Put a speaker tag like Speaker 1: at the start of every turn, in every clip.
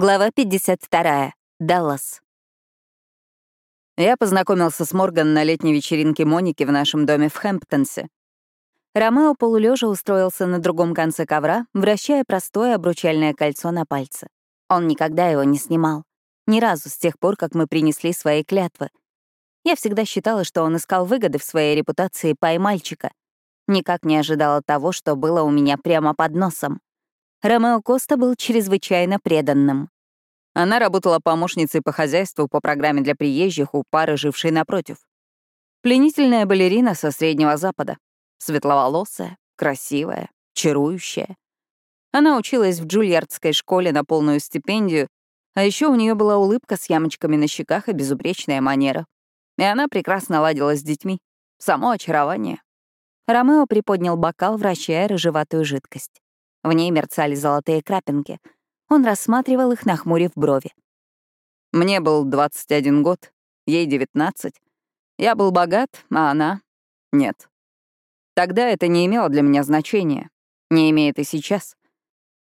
Speaker 1: Глава 52. Даллас. Я познакомился с Морган на летней вечеринке Моники в нашем доме в Хэмптонсе. Ромео полулежа устроился на другом конце ковра, вращая простое обручальное кольцо на пальце. Он никогда его не снимал. Ни разу с тех пор, как мы принесли свои клятвы. Я всегда считала, что он искал выгоды в своей репутации поймальчика. Никак не ожидала того, что было у меня прямо под носом. Ромео Коста был чрезвычайно преданным. Она работала помощницей по хозяйству по программе для приезжих у пары, жившей напротив. Пленительная балерина со Среднего Запада. Светловолосая, красивая, чарующая. Она училась в Джульярдской школе на полную стипендию, а еще у нее была улыбка с ямочками на щеках и безупречная манера. И она прекрасно ладила с детьми. Само очарование. Ромео приподнял бокал, вращая рыжеватую жидкость. В ней мерцали золотые крапинки. Он рассматривал их, нахмурив брови. Мне был 21 год, ей 19. Я был богат, а она — нет. Тогда это не имело для меня значения. Не имеет и сейчас.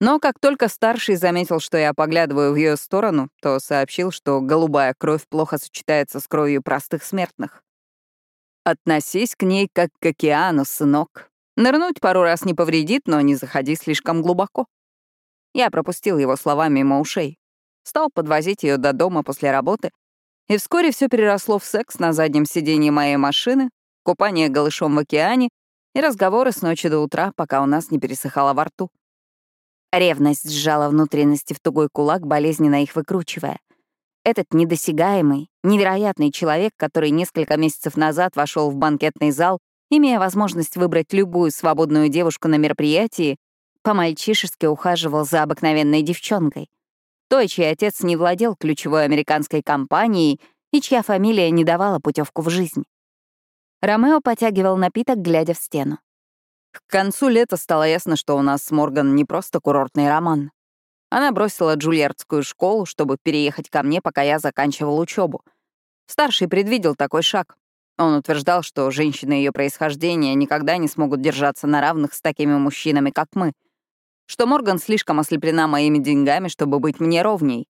Speaker 1: Но как только старший заметил, что я поглядываю в ее сторону, то сообщил, что голубая кровь плохо сочетается с кровью простых смертных. «Относись к ней как к океану, сынок», Нырнуть пару раз не повредит, но не заходи слишком глубоко. Я пропустил его слова мимо ушей. Стал подвозить ее до дома после работы, и вскоре все переросло в секс на заднем сиденье моей машины, купание голышом в океане и разговоры с ночи до утра, пока у нас не пересыхало во рту. Ревность сжала внутренности в тугой кулак, болезненно их выкручивая. Этот недосягаемый, невероятный человек, который несколько месяцев назад вошел в банкетный зал Имея возможность выбрать любую свободную девушку на мероприятии, по-мальчишески ухаживал за обыкновенной девчонкой. Той, чей отец не владел ключевой американской компанией и чья фамилия не давала путевку в жизнь. Ромео потягивал напиток, глядя в стену. К концу лета стало ясно, что у нас с Морган не просто курортный роман. Она бросила Джульярдскую школу, чтобы переехать ко мне, пока я заканчивал учебу. Старший предвидел такой шаг. Он утверждал, что женщины ее происхождения никогда не смогут держаться на равных с такими мужчинами, как мы. Что Морган слишком ослеплена моими деньгами, чтобы быть мне ровней.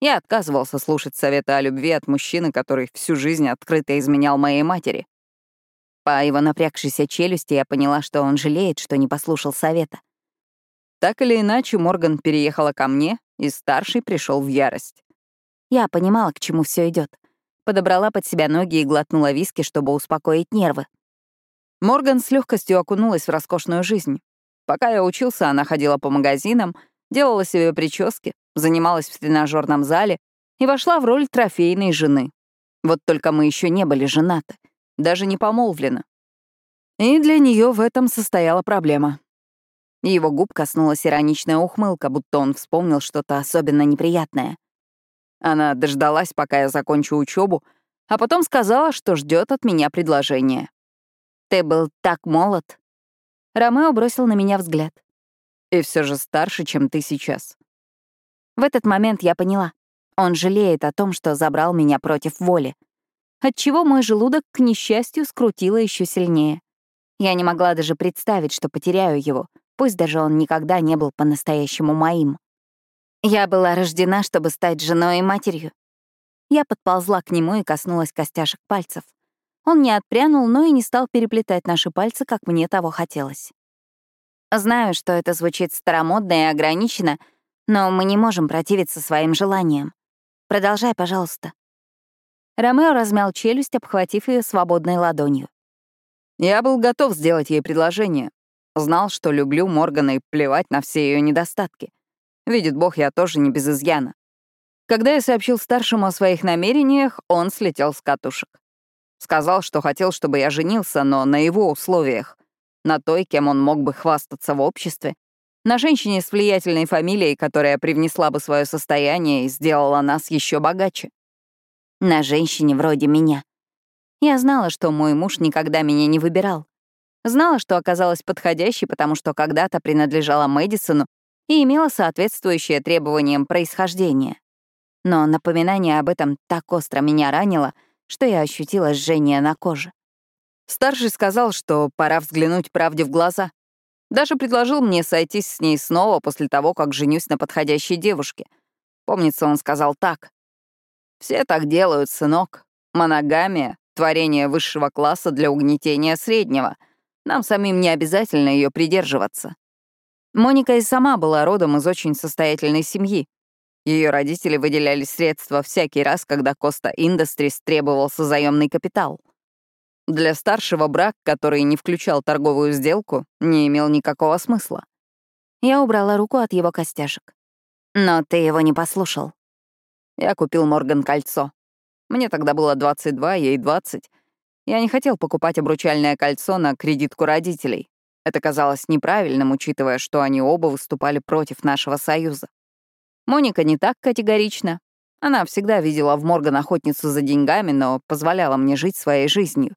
Speaker 1: Я отказывался слушать советы о любви от мужчины, который всю жизнь открыто изменял моей матери. По его напрягшейся челюсти я поняла, что он жалеет, что не послушал совета. Так или иначе, Морган переехала ко мне, и старший пришел в ярость. Я понимала, к чему все идет подобрала под себя ноги и глотнула виски, чтобы успокоить нервы. Морган с легкостью окунулась в роскошную жизнь. Пока я учился, она ходила по магазинам, делала себе прически, занималась в тренажерном зале и вошла в роль трофейной жены. Вот только мы еще не были женаты, даже не помолвлены. И для нее в этом состояла проблема. Его губ коснулась ироничная ухмылка, будто он вспомнил что-то особенно неприятное. Она дождалась, пока я закончу учебу, а потом сказала, что ждет от меня предложение. «Ты был так молод». Ромео бросил на меня взгляд. «И все же старше, чем ты сейчас». В этот момент я поняла. Он жалеет о том, что забрал меня против воли. Отчего мой желудок, к несчастью, скрутило еще сильнее. Я не могла даже представить, что потеряю его, пусть даже он никогда не был по-настоящему моим. Я была рождена, чтобы стать женой и матерью. Я подползла к нему и коснулась костяшек пальцев. Он не отпрянул, но и не стал переплетать наши пальцы, как мне того хотелось. Знаю, что это звучит старомодно и ограничено, но мы не можем противиться своим желаниям. Продолжай, пожалуйста. Ромео размял челюсть, обхватив ее свободной ладонью. Я был готов сделать ей предложение. Знал, что люблю Моргана и плевать на все ее недостатки. Видит Бог, я тоже не без изъяна. Когда я сообщил старшему о своих намерениях, он слетел с катушек. Сказал, что хотел, чтобы я женился, но на его условиях. На той, кем он мог бы хвастаться в обществе. На женщине с влиятельной фамилией, которая привнесла бы свое состояние и сделала нас еще богаче. На женщине вроде меня. Я знала, что мой муж никогда меня не выбирал. Знала, что оказалась подходящей, потому что когда-то принадлежала Мэдисону и имела соответствующее требованиям происхождения. Но напоминание об этом так остро меня ранило, что я ощутила жжение на коже. Старший сказал, что пора взглянуть правде в глаза. Даже предложил мне сойтись с ней снова после того, как женюсь на подходящей девушке. Помнится, он сказал так. «Все так делают, сынок. Моногамия — творение высшего класса для угнетения среднего. Нам самим не обязательно ее придерживаться». Моника и сама была родом из очень состоятельной семьи. Ее родители выделяли средства всякий раз, когда Коста Industries требовался заемный капитал. Для старшего брак, который не включал торговую сделку, не имел никакого смысла. Я убрала руку от его костяшек. Но ты его не послушал. Я купил Морган кольцо. Мне тогда было 22, ей 20. Я не хотел покупать обручальное кольцо на кредитку родителей. Это казалось неправильным, учитывая, что они оба выступали против нашего союза. Моника не так категорична. Она всегда видела в Морган охотницу за деньгами, но позволяла мне жить своей жизнью.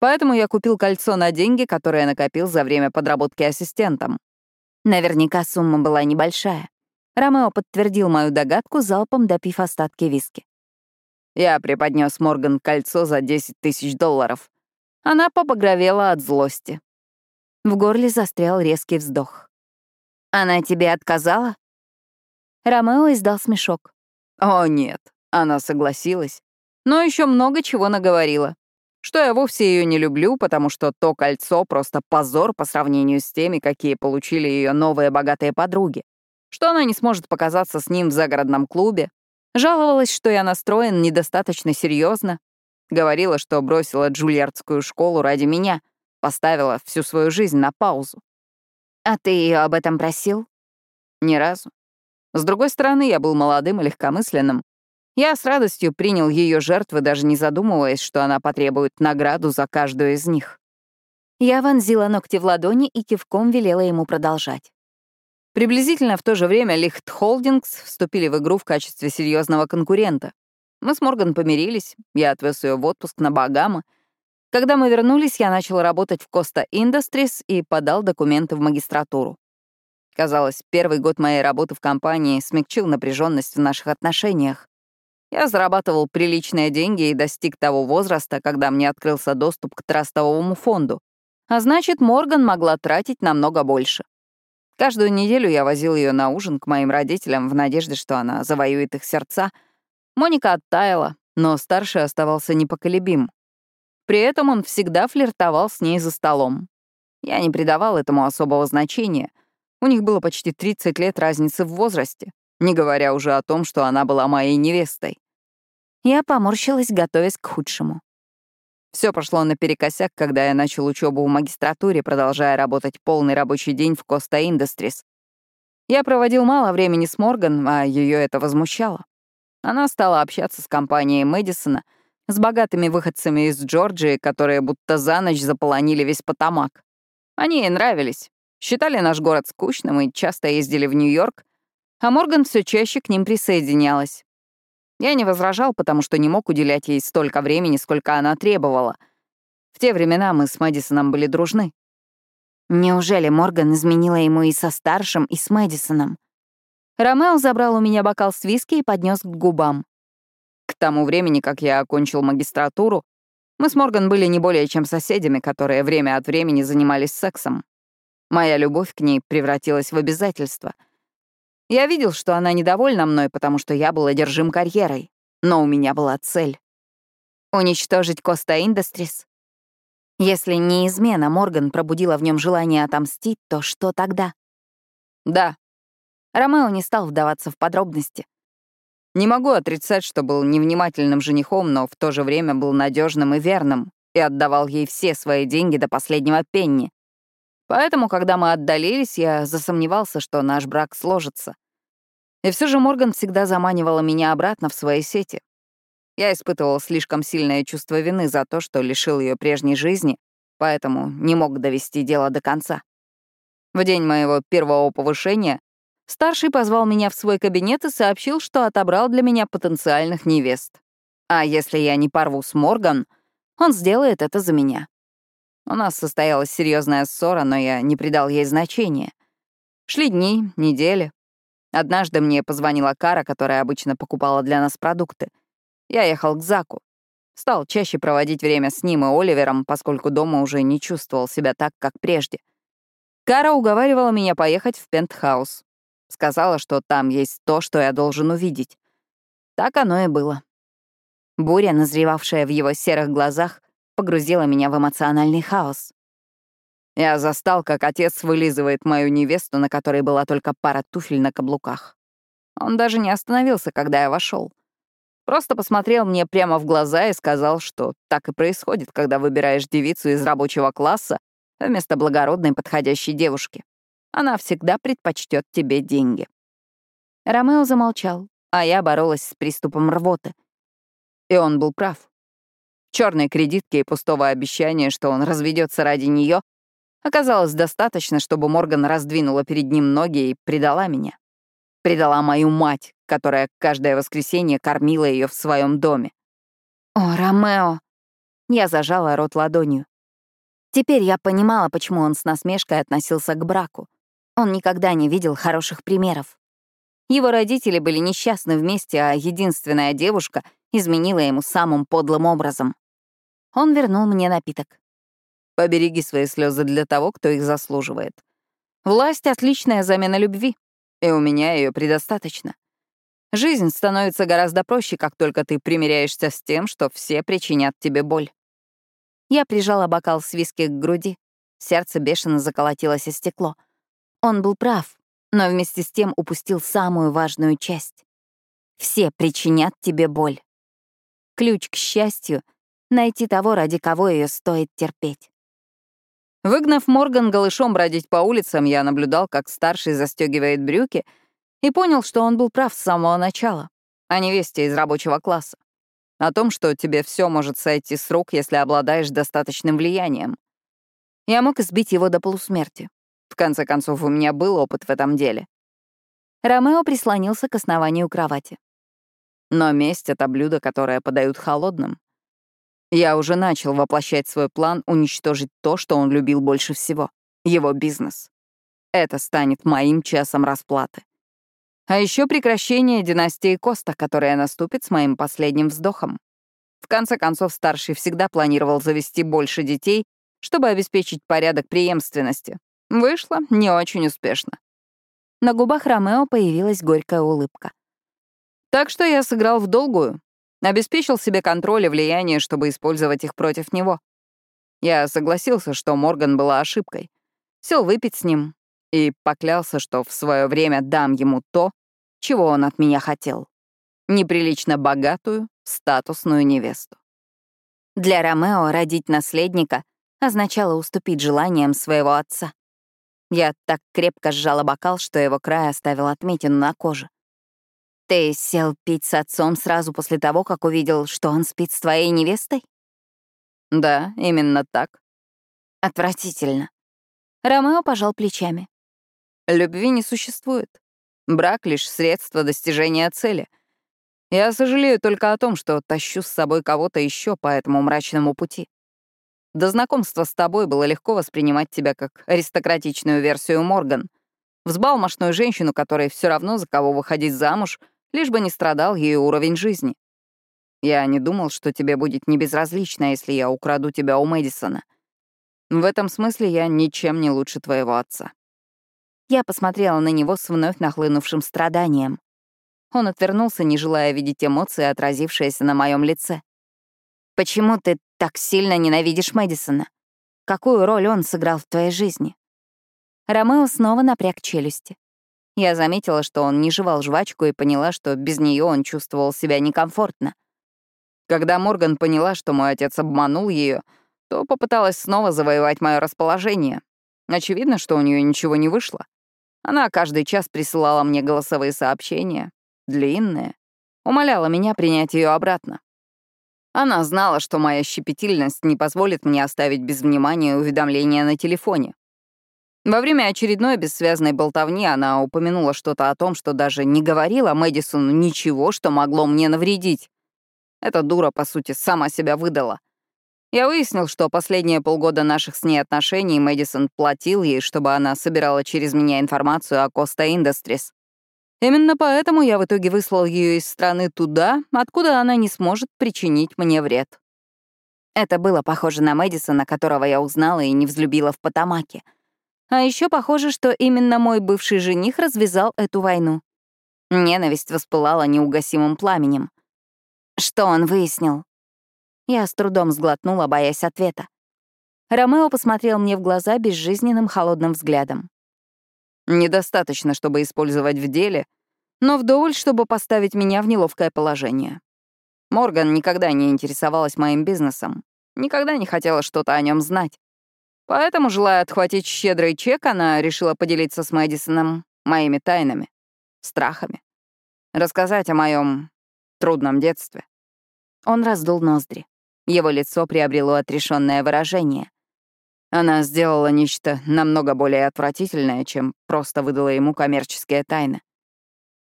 Speaker 1: Поэтому я купил кольцо на деньги, которые накопил за время подработки ассистентом. Наверняка сумма была небольшая. Ромео подтвердил мою догадку, залпом допив остатки виски. Я преподнес Морган кольцо за 10 тысяч долларов. Она побагровела от злости. В горле застрял резкий вздох. «Она тебе отказала?» Ромео издал смешок. «О, нет, она согласилась. Но еще много чего наговорила. Что я вовсе ее не люблю, потому что то кольцо — просто позор по сравнению с теми, какие получили ее новые богатые подруги. Что она не сможет показаться с ним в загородном клубе. Жаловалась, что я настроен недостаточно серьезно. Говорила, что бросила джульярдскую школу ради меня, поставила всю свою жизнь на паузу. «А ты ее об этом просил?» «Ни разу. С другой стороны, я был молодым и легкомысленным. Я с радостью принял ее жертвы, даже не задумываясь, что она потребует награду за каждую из них. Я вонзила ногти в ладони и кивком велела ему продолжать. Приблизительно в то же время Лихт Холдингс вступили в игру в качестве серьезного конкурента. Мы с Морган помирились, я отвез ее в отпуск на Багамы. Когда мы вернулись, я начал работать в Costa Industries и подал документы в магистратуру. Казалось, первый год моей работы в компании смягчил напряженность в наших отношениях. Я зарабатывал приличные деньги и достиг того возраста, когда мне открылся доступ к трастовому фонду. А значит, Морган могла тратить намного больше. Каждую неделю я возил ее на ужин к моим родителям в надежде, что она завоюет их сердца. Моника оттаяла, но старший оставался непоколебим. При этом он всегда флиртовал с ней за столом. Я не придавал этому особого значения — у них было почти 30 лет разницы в возрасте, не говоря уже о том, что она была моей невестой. Я поморщилась, готовясь к худшему. Все пошло наперекосяк, когда я начал учебу в магистратуре, продолжая работать полный рабочий день в Costa Industries. Я проводил мало времени с Морган, а ее это возмущало. Она стала общаться с компанией Мэдисона, с богатыми выходцами из Джорджии, которые будто за ночь заполонили весь Потамак. Они ей нравились, Считали наш город скучным и часто ездили в Нью-Йорк, а Морган все чаще к ним присоединялась. Я не возражал, потому что не мог уделять ей столько времени, сколько она требовала. В те времена мы с Мэдисоном были дружны. Неужели Морган изменила ему и со старшим, и с Мэдисоном? Ромео забрал у меня бокал с виски и поднес к губам. К тому времени, как я окончил магистратуру, мы с Морган были не более чем соседями, которые время от времени занимались сексом. Моя любовь к ней превратилась в обязательство. Я видел, что она недовольна мной, потому что я был одержим карьерой. Но у меня была цель — уничтожить Коста Industries. Если не измена Морган пробудила в нем желание отомстить, то что тогда? Да. Ромео не стал вдаваться в подробности. Не могу отрицать, что был невнимательным женихом, но в то же время был надежным и верным и отдавал ей все свои деньги до последнего пенни. Поэтому, когда мы отдалились, я засомневался, что наш брак сложится. И все же Морган всегда заманивала меня обратно в свои сети. Я испытывал слишком сильное чувство вины за то, что лишил ее прежней жизни, поэтому не мог довести дело до конца. В день моего первого повышения старший позвал меня в свой кабинет и сообщил, что отобрал для меня потенциальных невест. А если я не порву с Морган, он сделает это за меня. У нас состоялась серьезная ссора, но я не придал ей значения. Шли дни, недели. Однажды мне позвонила Кара, которая обычно покупала для нас продукты. Я ехал к Заку. Стал чаще проводить время с ним и Оливером, поскольку дома уже не чувствовал себя так, как прежде. Кара уговаривала меня поехать в пентхаус. Сказала, что там есть то, что я должен увидеть. Так оно и было. Буря, назревавшая в его серых глазах, погрузила меня в эмоциональный хаос. Я застал, как отец вылизывает мою невесту, на которой была только пара туфель на каблуках. Он даже не остановился, когда я вошел. Просто посмотрел мне прямо в глаза и сказал, что так и происходит, когда выбираешь девицу из рабочего класса вместо благородной подходящей девушки. Она всегда предпочтет тебе деньги. Ромео замолчал, а я боролась с приступом рвоты. И он был прав. Черной кредитки и пустого обещания, что он разведется ради нее, оказалось достаточно, чтобы Морган раздвинула перед ним ноги и предала меня. Предала мою мать, которая каждое воскресенье кормила ее в своем доме. «О, Ромео!» Я зажала рот ладонью. Теперь я понимала, почему он с насмешкой относился к браку. Он никогда не видел хороших примеров. Его родители были несчастны вместе, а единственная девушка изменила ему самым подлым образом. Он вернул мне напиток. «Побереги свои слезы для того, кто их заслуживает. Власть — отличная замена любви, и у меня ее предостаточно. Жизнь становится гораздо проще, как только ты примиряешься с тем, что все причинят тебе боль. Я прижала бокал с виски к груди. Сердце бешено заколотилось о стекло. Он был прав, но вместе с тем упустил самую важную часть. Все причинят тебе боль. Ключ к счастью — найти того, ради кого ее стоит терпеть. Выгнав Морган голышом бродить по улицам, я наблюдал, как старший застегивает брюки — и понял, что он был прав с самого начала, о невесте из рабочего класса. О том, что тебе все может сойти с рук, если обладаешь достаточным влиянием. Я мог избить его до полусмерти. В конце концов, у меня был опыт в этом деле. Ромео прислонился к основанию кровати. Но месть — это блюдо, которое подают холодным. Я уже начал воплощать свой план уничтожить то, что он любил больше всего — его бизнес. Это станет моим часом расплаты. А еще прекращение династии Коста, которая наступит с моим последним вздохом. В конце концов, старший всегда планировал завести больше детей, чтобы обеспечить порядок преемственности. Вышло не очень успешно. На губах Ромео появилась горькая улыбка. Так что я сыграл в долгую, обеспечил себе контроль и влияние, чтобы использовать их против него. Я согласился, что Морган была ошибкой. Сел выпить с ним и поклялся, что в свое время дам ему то, чего он от меня хотел? Неприлично богатую, статусную невесту. Для Ромео родить наследника означало уступить желаниям своего отца. Я так крепко сжала бокал, что его край оставил отметину на коже. «Ты сел пить с отцом сразу после того, как увидел, что он спит с твоей невестой?» «Да, именно так». «Отвратительно». Ромео пожал плечами. «Любви не существует. Брак — лишь средство достижения цели. Я сожалею только о том, что тащу с собой кого-то еще по этому мрачному пути. До знакомства с тобой было легко воспринимать тебя как аристократичную версию Морган, взбалмошную женщину, которой все равно за кого выходить замуж, лишь бы не страдал ее уровень жизни. Я не думал, что тебе будет небезразлично, если я украду тебя у Мэдисона. В этом смысле я ничем не лучше твоего отца. Я посмотрела на него с вновь нахлынувшим страданием. Он отвернулся, не желая видеть эмоции, отразившиеся на моем лице. «Почему ты так сильно ненавидишь Мэдисона? Какую роль он сыграл в твоей жизни?» Ромео снова напряг челюсти. Я заметила, что он не жевал жвачку и поняла, что без нее он чувствовал себя некомфортно. Когда Морган поняла, что мой отец обманул ее, то попыталась снова завоевать мое расположение. Очевидно, что у нее ничего не вышло. Она каждый час присылала мне голосовые сообщения, длинные, умоляла меня принять ее обратно. Она знала, что моя щепетильность не позволит мне оставить без внимания уведомления на телефоне. Во время очередной бессвязной болтовни она упомянула что-то о том, что даже не говорила Мэдисону ничего, что могло мне навредить. Эта дура, по сути, сама себя выдала. Я выяснил, что последние полгода наших с ней отношений Мэдисон платил ей, чтобы она собирала через меня информацию о Costa Industries. Именно поэтому я в итоге выслал ее из страны туда, откуда она не сможет причинить мне вред. Это было похоже на Мэдисона, которого я узнала и не взлюбила в Потамаке. А еще похоже, что именно мой бывший жених развязал эту войну. Ненависть воспылала неугасимым пламенем. Что он выяснил? Я с трудом сглотнула, боясь ответа. Ромео посмотрел мне в глаза безжизненным холодным взглядом.
Speaker 2: Недостаточно, чтобы использовать в деле, но вдоволь, чтобы поставить меня в неловкое положение. Морган никогда не интересовалась моим бизнесом, никогда не хотела что-то о нем знать. Поэтому, желая отхватить щедрый чек, она решила поделиться с Мэдисоном моими тайнами, страхами, рассказать о моем трудном детстве.
Speaker 1: Он раздул ноздри. Его лицо приобрело отрешенное выражение.
Speaker 2: Она сделала нечто намного более отвратительное, чем просто выдала ему коммерческие тайны.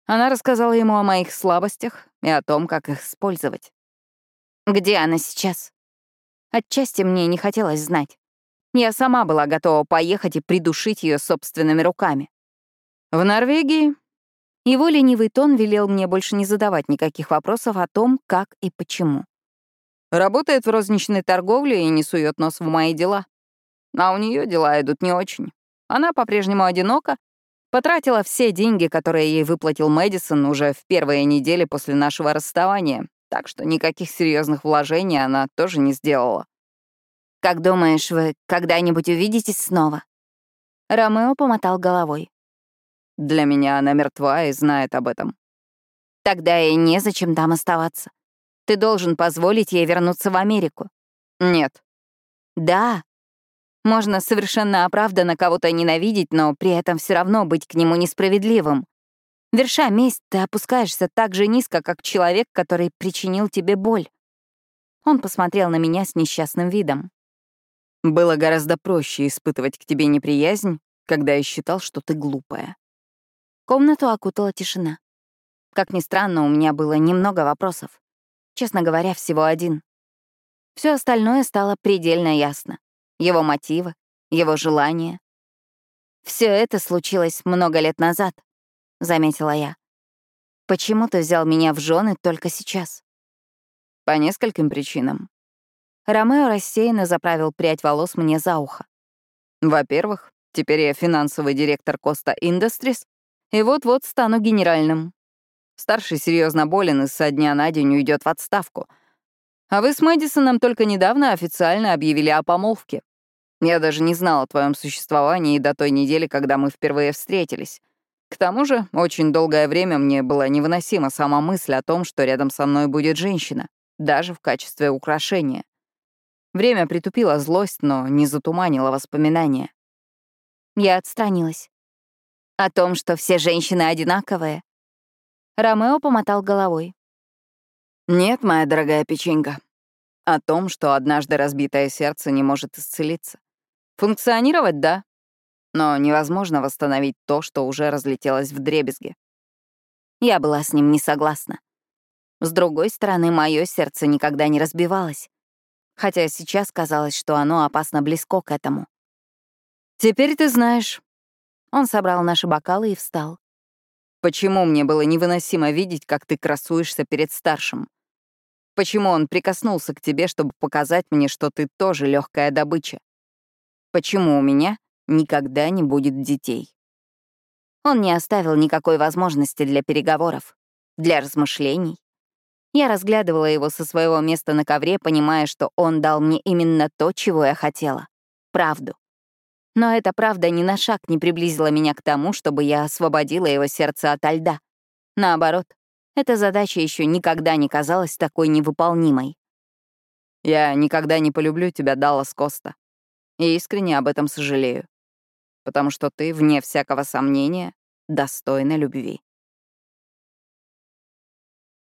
Speaker 2: Она рассказала ему о моих слабостях и о том, как их использовать.
Speaker 1: Где она сейчас? Отчасти мне не хотелось знать. Я сама была готова поехать и придушить ее собственными руками.
Speaker 2: В Норвегии
Speaker 1: его ленивый тон велел мне больше не задавать никаких вопросов о том, как и почему.
Speaker 2: Работает в розничной торговле и не сует нос в мои дела. А у нее дела идут не очень. Она по-прежнему одинока, потратила все деньги, которые ей выплатил Мэдисон уже в первые недели после нашего расставания, так что никаких серьезных вложений она тоже не сделала.
Speaker 1: «Как думаешь, вы когда-нибудь увидитесь снова?» Ромео помотал головой.
Speaker 2: «Для меня она мертва и знает об этом».
Speaker 1: «Тогда и незачем там оставаться. Ты должен позволить ей вернуться в Америку».
Speaker 2: «Нет».
Speaker 1: «Да», можно совершенно оправданно кого-то ненавидеть, но при этом все равно быть к нему несправедливым. Верша месть, ты опускаешься так же низко, как человек, который причинил тебе боль. Он посмотрел на меня с несчастным видом.
Speaker 2: Было гораздо проще испытывать к тебе неприязнь, когда я считал, что ты глупая.
Speaker 1: Комнату окутала тишина. Как ни странно, у меня было немного вопросов. Честно говоря, всего один. Все остальное стало предельно ясно его мотивы, его желания. Все это случилось много лет назад, заметила я. Почему ты взял меня в жены только сейчас?
Speaker 2: По нескольким причинам.
Speaker 1: Ромео рассеянно заправил прядь волос мне за ухо.
Speaker 2: Во-первых, теперь я финансовый директор Коста Industries, и вот-вот стану генеральным. Старший серьезно болен и со дня на день уйдет в отставку. А вы с Мэдисоном только недавно официально объявили о помолвке. Я даже не знал о твоем существовании до той недели, когда мы впервые встретились. К тому же, очень долгое время мне была невыносима сама мысль о том, что рядом со мной будет женщина, даже в качестве украшения. Время притупило злость, но не затуманило воспоминания.
Speaker 1: Я отстранилась. О том, что все женщины одинаковые. Ромео помотал головой.
Speaker 2: «Нет, моя дорогая печенька. О том, что однажды разбитое сердце не может исцелиться. Функционировать — да, но невозможно восстановить то, что уже разлетелось в дребезги.
Speaker 1: Я была с ним не согласна. С другой стороны, мое сердце никогда не разбивалось, хотя сейчас казалось, что оно опасно близко к этому.
Speaker 2: «Теперь ты знаешь».
Speaker 1: Он собрал наши бокалы и встал.
Speaker 2: «Почему мне было невыносимо видеть, как ты красуешься перед старшим? Почему он прикоснулся к тебе, чтобы показать мне, что ты тоже легкая добыча? Почему у меня никогда не будет детей?
Speaker 1: Он не оставил никакой возможности для переговоров, для размышлений. Я разглядывала его со своего места на ковре, понимая, что он дал мне именно то, чего я хотела — правду. Но эта правда ни на шаг не приблизила меня к тому, чтобы я освободила его сердце от льда. Наоборот, эта задача еще никогда не казалась такой невыполнимой.
Speaker 2: «Я никогда не полюблю тебя, Даллас Коста», и искренне об этом сожалею. Потому что ты, вне всякого сомнения, достойна любви.